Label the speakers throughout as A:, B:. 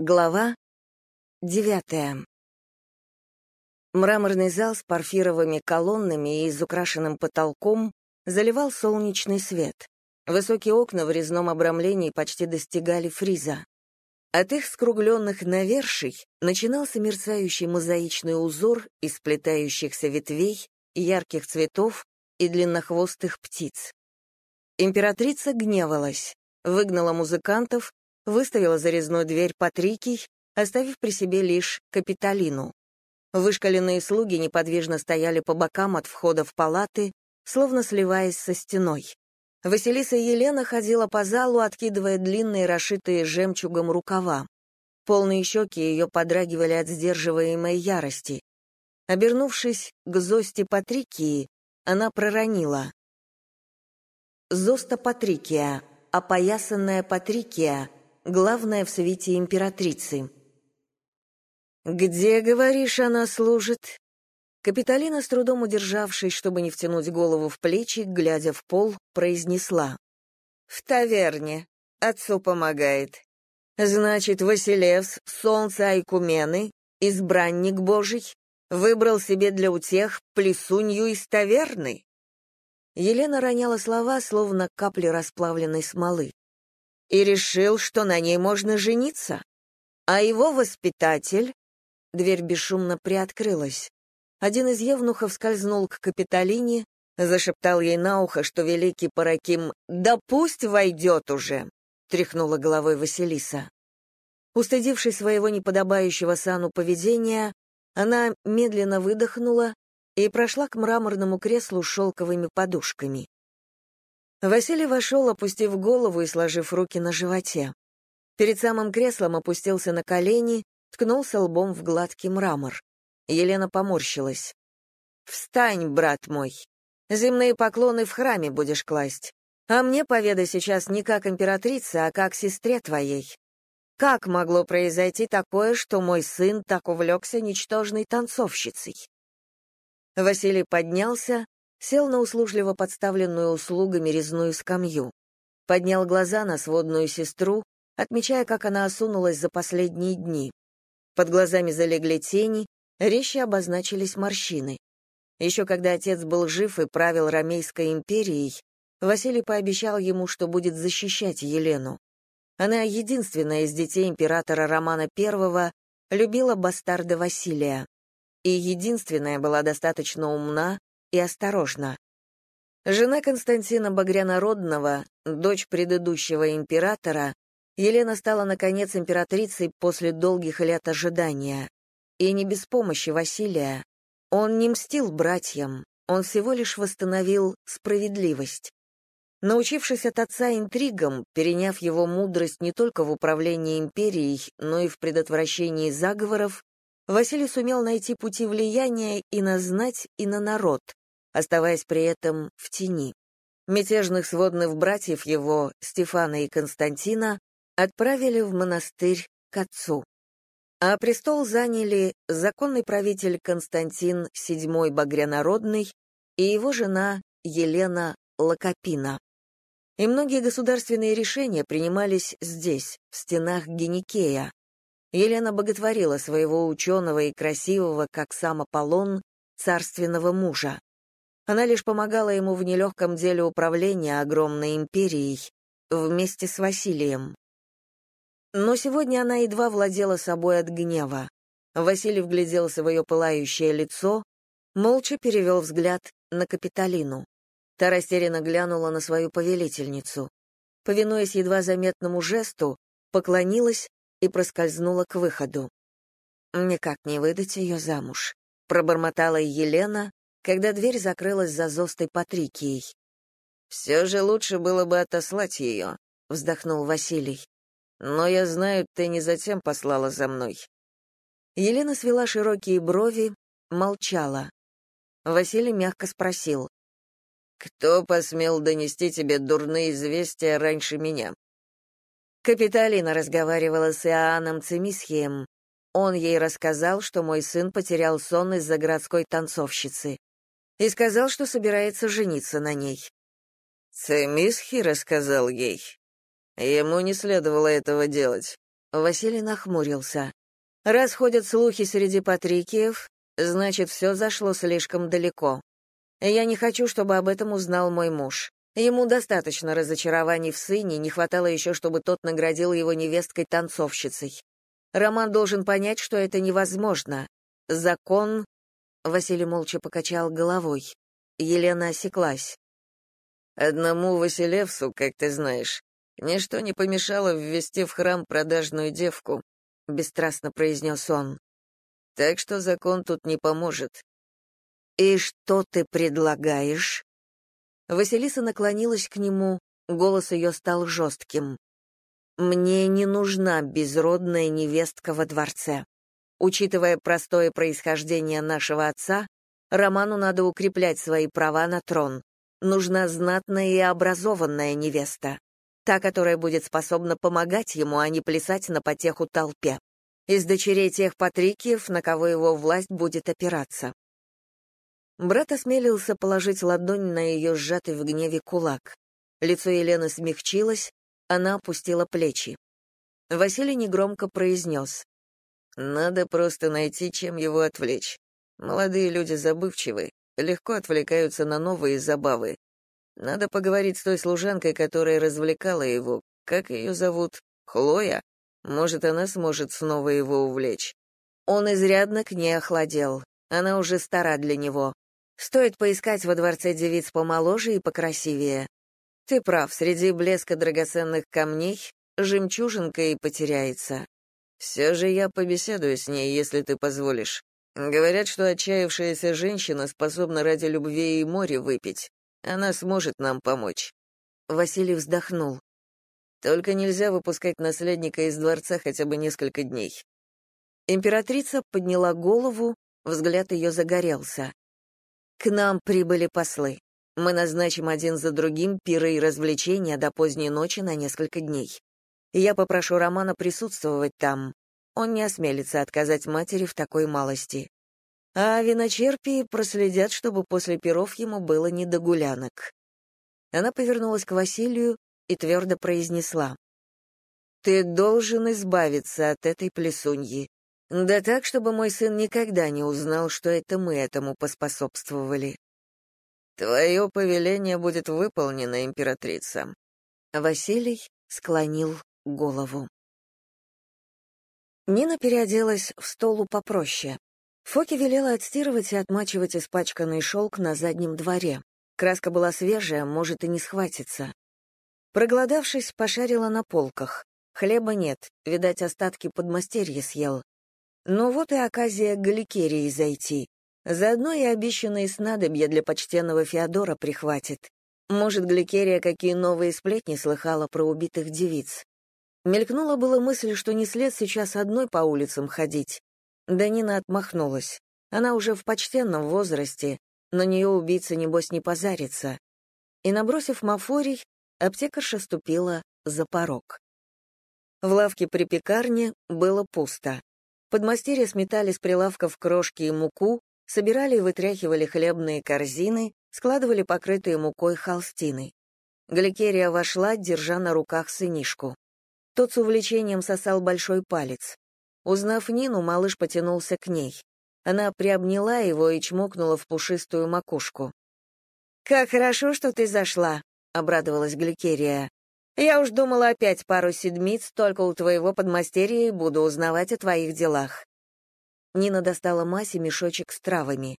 A: Глава девятая. Мраморный зал с парфировыми колоннами и изукрашенным потолком заливал солнечный свет. Высокие окна в резном обрамлении почти достигали фриза. От их скругленных наверший начинался мерцающий мозаичный узор из сплетающихся ветвей, ярких цветов и длиннохвостых птиц. Императрица гневалась, выгнала музыкантов, выставила зарезную дверь Патрикий, оставив при себе лишь Капитолину. Вышкаленные слуги неподвижно стояли по бокам от входа в палаты, словно сливаясь со стеной. Василиса Елена ходила по залу, откидывая длинные, расшитые жемчугом рукава. Полные щеки ее подрагивали от сдерживаемой ярости. Обернувшись к Зосте Патрикии, она проронила. «Зоста Патрикия, опоясанная Патрикия, главная в свете императрицы. «Где, говоришь, она служит?» Капитолина, с трудом удержавшись, чтобы не втянуть голову в плечи, глядя в пол, произнесла. «В таверне. Отцу помогает. Значит, Василевс, солнце Айкумены, избранник Божий, выбрал себе для утех плесунью из таверны?» Елена роняла слова, словно капли расплавленной смолы и решил, что на ней можно жениться. А его воспитатель... Дверь бесшумно приоткрылась. Один из евнухов скользнул к Капитолине, зашептал ей на ухо, что великий Параким «Да пусть войдет уже!» — тряхнула головой Василиса. Устыдившись своего неподобающего сану поведения, она медленно выдохнула и прошла к мраморному креслу с шелковыми подушками. Василий вошел, опустив голову и сложив руки на животе. Перед самым креслом опустился на колени, ткнулся лбом в гладкий мрамор. Елена поморщилась. «Встань, брат мой. Земные поклоны в храме будешь класть. А мне поведай сейчас не как императрица, а как сестре твоей. Как могло произойти такое, что мой сын так увлекся ничтожной танцовщицей?» Василий поднялся, сел на услужливо подставленную услугами резную скамью, поднял глаза на сводную сестру, отмечая, как она осунулась за последние дни. Под глазами залегли тени, резче обозначились морщины. Еще когда отец был жив и правил Ромейской империей, Василий пообещал ему, что будет защищать Елену. Она, единственная из детей императора Романа I, любила бастарда Василия. И единственная была достаточно умна, и осторожно. Жена Константина Багрянародного, дочь предыдущего императора, Елена стала, наконец, императрицей после долгих лет ожидания. И не без помощи Василия. Он не мстил братьям, он всего лишь восстановил справедливость. Научившись от отца интригам, переняв его мудрость не только в управлении империей, но и в предотвращении заговоров, Василий сумел найти пути влияния и на знать, и на народ, оставаясь при этом в тени. Мятежных сводных братьев его, Стефана и Константина, отправили в монастырь к отцу. А престол заняли законный правитель Константин VII Багрянародный и его жена Елена Лакопина. И многие государственные решения принимались здесь, в стенах Геникея. Елена боготворила своего ученого и красивого, как сам Аполлон, царственного мужа. Она лишь помогала ему в нелегком деле управления огромной империей вместе с Василием. Но сегодня она едва владела собой от гнева. Василий вгляделся в ее пылающее лицо, молча перевел взгляд на Капитолину. Та растерянно глянула на свою повелительницу. Повинуясь едва заметному жесту, поклонилась и проскользнула к выходу. «Никак не выдать ее замуж», — пробормотала Елена, когда дверь закрылась за Зостой Патрикией. «Все же лучше было бы отослать ее», — вздохнул Василий. «Но я знаю, ты не затем послала за мной». Елена свела широкие брови, молчала. Василий мягко спросил. «Кто посмел донести тебе дурные известия раньше меня?» Капиталина разговаривала с Иоанном Цимисхием. Он ей рассказал, что мой сын потерял сон из-за городской танцовщицы и сказал, что собирается жениться на ней. Цемисхи рассказал ей. Ему не следовало этого делать. Василий нахмурился. Раз ходят слухи среди патрикиев, значит, все зашло слишком далеко. Я не хочу, чтобы об этом узнал мой муж. Ему достаточно разочарований в сыне, не хватало еще, чтобы тот наградил его невесткой-танцовщицей. Роман должен понять, что это невозможно. Закон... Василий молча покачал головой. Елена осеклась. «Одному Василевсу, как ты знаешь, ничто не помешало ввести в храм продажную девку», — бесстрастно произнес он. «Так что закон тут не поможет». «И что ты предлагаешь?» Василиса наклонилась к нему, голос ее стал жестким. «Мне не нужна безродная невестка во дворце. Учитывая простое происхождение нашего отца, Роману надо укреплять свои права на трон. Нужна знатная и образованная невеста, та, которая будет способна помогать ему, а не плясать на потеху толпе. Из дочерей тех патрикиев, на кого его власть будет опираться. Брат осмелился положить ладонь на ее сжатый в гневе кулак. Лицо Елены смягчилось, она опустила плечи. Василий негромко произнес. «Надо просто найти, чем его отвлечь. Молодые люди забывчивы, легко отвлекаются на новые забавы. Надо поговорить с той служанкой, которая развлекала его. Как ее зовут? Хлоя? Может, она сможет снова его увлечь. Он изрядно к ней охладел. Она уже стара для него. Стоит поискать во дворце девиц помоложе и покрасивее. Ты прав, среди блеска драгоценных камней жемчужинка и потеряется. Все же я побеседую с ней, если ты позволишь. Говорят, что отчаявшаяся женщина способна ради любви и моря выпить. Она сможет нам помочь. Василий вздохнул. Только нельзя выпускать наследника из дворца хотя бы несколько дней. Императрица подняла голову, взгляд ее загорелся. К нам прибыли послы. Мы назначим один за другим пиры и развлечения до поздней ночи на несколько дней. Я попрошу Романа присутствовать там. Он не осмелится отказать матери в такой малости. А виночерпии проследят, чтобы после перов ему было не до гулянок. Она повернулась к Василию и твердо произнесла. «Ты должен избавиться от этой плесуньи. Да так, чтобы мой сын никогда не узнал, что это мы этому поспособствовали». «Твое повеление будет выполнено, императрица». Василий склонил голову. Нина переоделась в столу попроще. Фоки велела отстирывать и отмачивать испачканный шелк на заднем дворе. Краска была свежая, может и не схватится. Проголодавшись, пошарила на полках. Хлеба нет, видать, остатки подмастерья съел. Но вот и оказия галикерии зайти. Заодно и обещанные снадобья для почтенного Феодора прихватит. Может, Гликерия какие новые сплетни слыхала про убитых девиц. Мелькнула была мысль, что не след сейчас одной по улицам ходить. Данина отмахнулась. Она уже в почтенном возрасте, на нее убийца, небось, не позарится. И, набросив мафорий, аптекарша ступила за порог. В лавке при пекарне было пусто. Подмастерья сметали с прилавков крошки и муку, собирали и вытряхивали хлебные корзины, складывали покрытые мукой холстины. Гликерия вошла, держа на руках сынишку. Тот с увлечением сосал большой палец. Узнав Нину, малыш потянулся к ней. Она приобняла его и чмокнула в пушистую макушку. «Как хорошо, что ты зашла», — обрадовалась Гликерия. «Я уж думала опять пару седмиц только у твоего подмастерья и буду узнавать о твоих делах». Нина достала Масе мешочек с травами.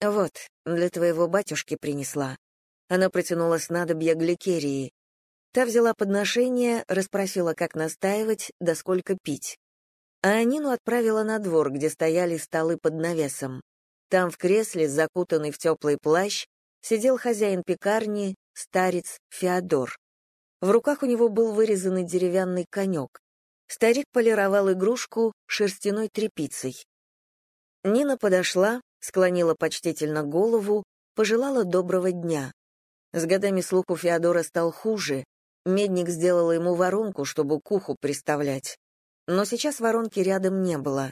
A: «Вот, для твоего батюшки принесла». Она протянула снадобье Гликерии. Та взяла подношение, расспросила, как настаивать, да сколько пить. А Анину отправила на двор, где стояли столы под навесом. Там в кресле, закутанный в теплый плащ, сидел хозяин пекарни, старец Феодор. В руках у него был вырезанный деревянный конек. Старик полировал игрушку шерстяной тряпицей. Нина подошла, склонила почтительно голову, пожелала доброго дня. С годами слух у Феодора стал хуже, Медник сделала ему воронку, чтобы к уху приставлять. Но сейчас воронки рядом не было.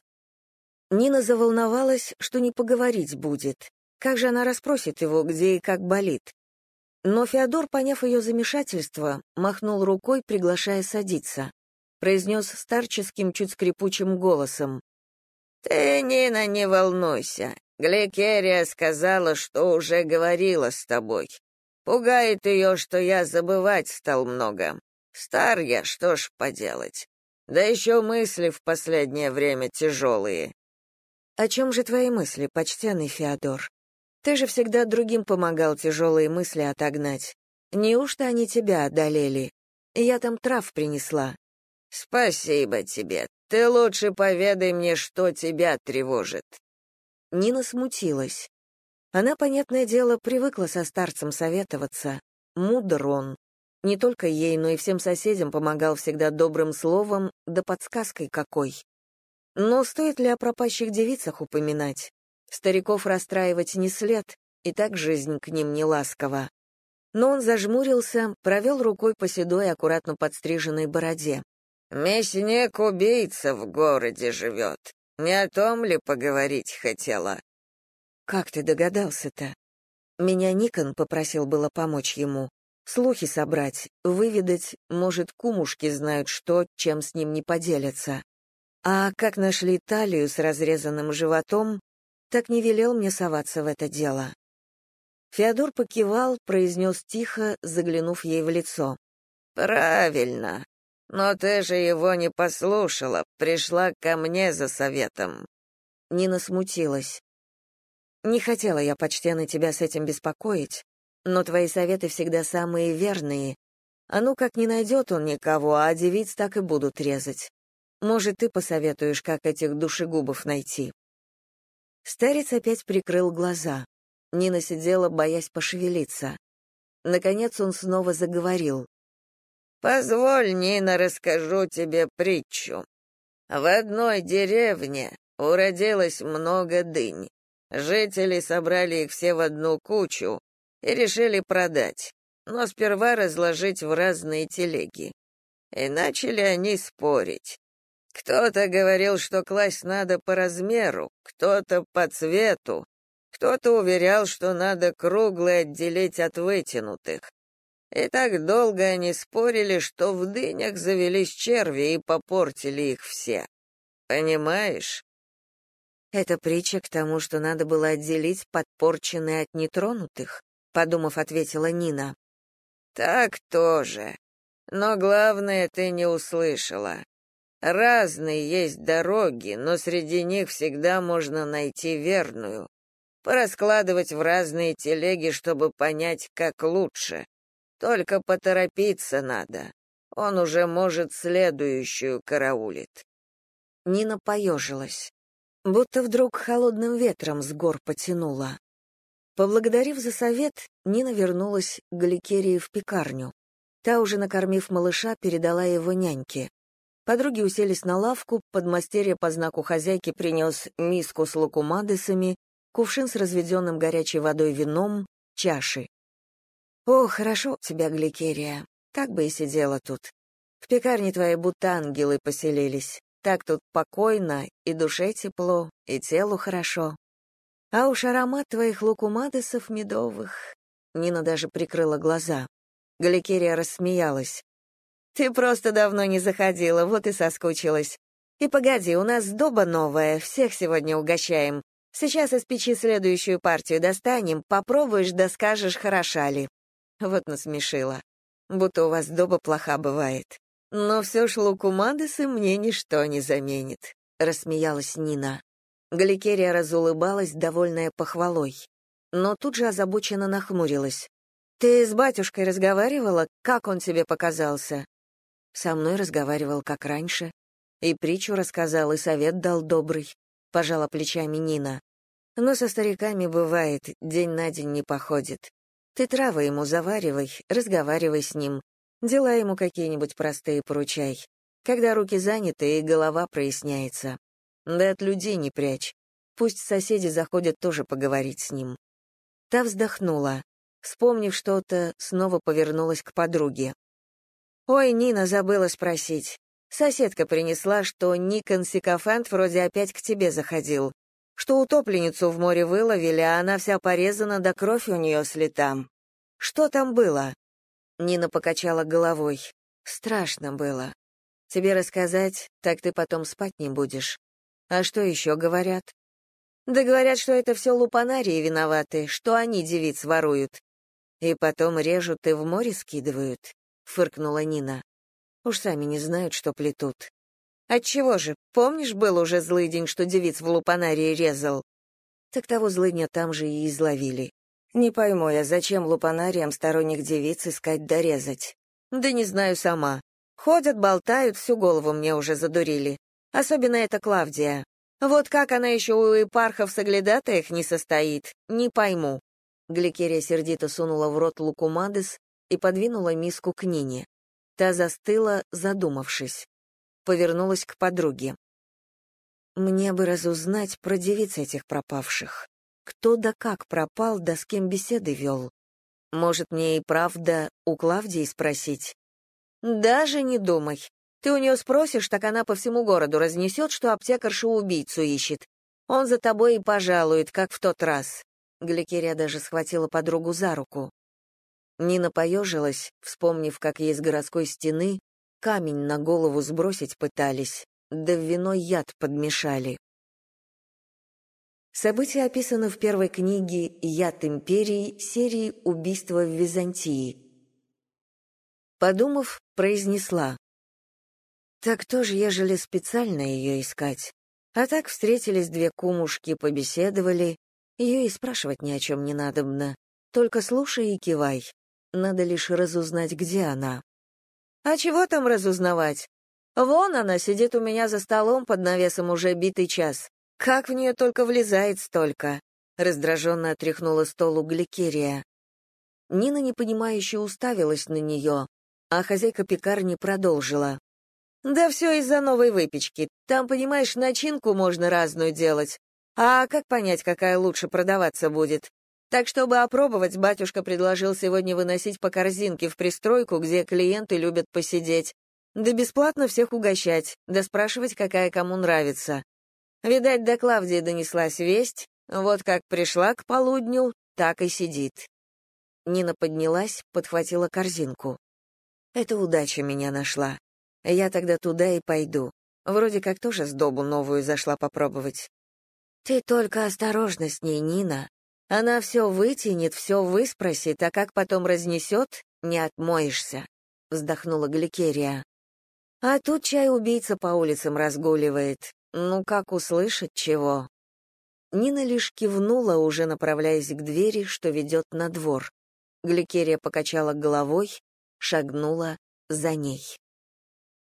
A: Нина заволновалась, что не поговорить будет. Как же она расспросит его, где и как болит? Но Феодор, поняв ее замешательство, махнул рукой, приглашая садиться. произнес старческим, чуть скрипучим голосом.
B: «Ты, Нина, не волнуйся. Гликерия сказала, что уже говорила с тобой. Пугает ее, что я забывать стал много. Стар я, что ж поделать. Да еще мысли в последнее время тяжелые».
A: «О чем же твои мысли, почтенный Феодор? Ты же всегда другим помогал тяжелые мысли отогнать. Неужто они тебя одолели? Я там трав принесла».
B: «Спасибо тебе. Ты лучше поведай мне, что тебя тревожит».
A: Нина смутилась. Она, понятное дело, привыкла со старцем советоваться. Мудр он. Не только ей, но и всем соседям помогал всегда добрым словом, да подсказкой какой. Но стоит ли о пропащих девицах упоминать? Стариков расстраивать не след, и так жизнь к ним не ласкова. Но он зажмурился, провел рукой по седой, аккуратно подстриженной бороде.
B: «Мясник-убийца в городе живет. Не о том ли поговорить хотела?»
A: «Как ты догадался-то?» Меня Никон попросил было помочь ему. Слухи собрать, выведать, может, кумушки знают что, чем с ним не поделятся. А как нашли талию с разрезанным животом, так не велел мне соваться в это дело. Феодор покивал, произнес тихо, заглянув ей в лицо.
B: «Правильно. Но ты же его не послушала, пришла ко мне за советом».
A: Нина смутилась. «Не хотела я, почтенно, тебя с этим беспокоить, но твои советы всегда самые верные. А ну как не найдет он никого, а девиц так и будут резать. Может, ты посоветуешь, как этих душегубов найти?» Старец опять прикрыл глаза. Нина сидела, боясь пошевелиться. Наконец он снова заговорил.
B: Позволь, Нина, расскажу тебе притчу. В одной деревне уродилось много дынь. Жители собрали их все в одну кучу и решили продать, но сперва разложить в разные телеги. И начали они спорить. Кто-то говорил, что класть надо по размеру, кто-то по цвету, кто-то уверял, что надо круглые отделить от вытянутых. И так долго они спорили, что в дынях завелись черви и попортили их все. Понимаешь?
A: Это притча к тому, что надо было отделить подпорченные от нетронутых, подумав, ответила Нина.
B: Так тоже. Но главное ты не услышала. Разные есть дороги, но среди них всегда можно найти верную. Пораскладывать в разные телеги, чтобы понять, как лучше. Только поторопиться надо. Он уже, может, следующую караулит.
A: Нина поежилась. Будто вдруг холодным ветром с гор потянула. Поблагодарив за совет, Нина вернулась к Гликерии в пекарню. Та, уже накормив малыша, передала его няньке. Подруги уселись на лавку, подмастерье по знаку хозяйки принес миску с лукумадесами, кувшин с разведенным горячей водой вином, чаши. О, хорошо тебя, Гликерия. Так бы и сидела тут. В пекарне твоей будто ангелы поселились. Так тут покойно, и душе тепло, и телу хорошо. А уж аромат твоих лукумадесов медовых. Нина даже прикрыла глаза. Гликерия рассмеялась. Ты просто давно не заходила, вот и соскучилась. И погоди, у нас доба новая, всех сегодня угощаем. Сейчас из печи следующую партию достанем, попробуешь да скажешь, хороша ли. Вот насмешила. Будто у вас доба плоха бывает. Но все ж лукумадесы мне ничто не заменит, рассмеялась Нина. Галикерия разулыбалась, довольная похвалой. Но тут же озабоченно нахмурилась. «Ты с батюшкой разговаривала? Как он тебе показался?» «Со мной разговаривал, как раньше. И притчу рассказал, и совет дал добрый», — пожала плечами Нина. «Но со стариками бывает, день на день не походит. Ты травы ему заваривай, разговаривай с ним, дела ему какие-нибудь простые поручай. Когда руки заняты и голова проясняется. Да от людей не прячь. Пусть соседи заходят тоже поговорить с ним. Та вздохнула. Вспомнив что-то, снова повернулась к подруге. «Ой, Нина, забыла спросить. Соседка принесла, что Никон Сикофант вроде опять к тебе заходил что утопленницу в море выловили, а она вся порезана, да кровь у нее слета. Что там было? Нина покачала головой. Страшно было. Тебе рассказать, так ты потом спать не будешь. А что еще говорят? Да говорят, что это все лупанарии виноваты, что они девиц воруют. И потом режут и в море скидывают, фыркнула Нина. Уж сами не знают, что плетут. Отчего же? Помнишь, был уже злый день, что девиц в лупанарии резал? Так того злыдня там же и изловили. Не пойму я, зачем лупанариям сторонних девиц искать дорезать? Да не знаю сама. Ходят, болтают, всю голову мне уже задурили. Особенно эта Клавдия. Вот как она еще у епархов соглядатаях не состоит, не пойму. Гликерия сердито сунула в рот лукумадес и подвинула миску к Нине. Та застыла, задумавшись. Повернулась к подруге. Мне бы разузнать про девиц этих пропавших. Кто да как пропал, да с кем беседы вел. Может, мне и правда у Клавдии спросить? Даже не думай. Ты у нее спросишь, так она по всему городу разнесет, что аптекарша убийцу ищет. Он за тобой и пожалует, как в тот раз. Гликерия даже схватила подругу за руку. Нина поежилась, вспомнив, как ей с городской стены камень на голову сбросить пытались, да в вино яд подмешали. События описаны в первой книге «Яд империи» серии «Убийство в Византии». Подумав, произнесла. «Так тоже, ежели специально ее искать? А так встретились две кумушки, побеседовали. Ее и спрашивать ни о чем не надобно. Только слушай и кивай. Надо лишь разузнать, где она». «А чего там разузнавать? Вон она сидит у меня за столом под навесом уже битый час. Как в нее только влезает столько? Раздраженно отряхнула стол Гликерия. Нина непонимающе уставилась на нее, а хозяйка пекарни продолжила. «Да все из-за новой выпечки. Там, понимаешь, начинку можно разную делать. А как понять, какая лучше продаваться будет? Так, чтобы опробовать, батюшка предложил сегодня выносить по корзинке в пристройку, где клиенты любят посидеть. Да бесплатно всех угощать, да спрашивать, какая кому нравится. Видать, до Клавдии донеслась весть, вот как пришла к полудню, так и сидит. Нина поднялась, подхватила корзинку. Это удача меня нашла. Я тогда туда и пойду. Вроде как тоже сдобу новую зашла попробовать. Ты только осторожно с ней, Нина. Она все вытянет, все выспросит, а как потом разнесет, не отмоешься, вздохнула Гликерия. А тут чай убийца по улицам разгуливает. Ну, как услышать чего? Нина лишь кивнула, уже направляясь к двери, что ведет на двор. Гликерия покачала головой, шагнула за ней.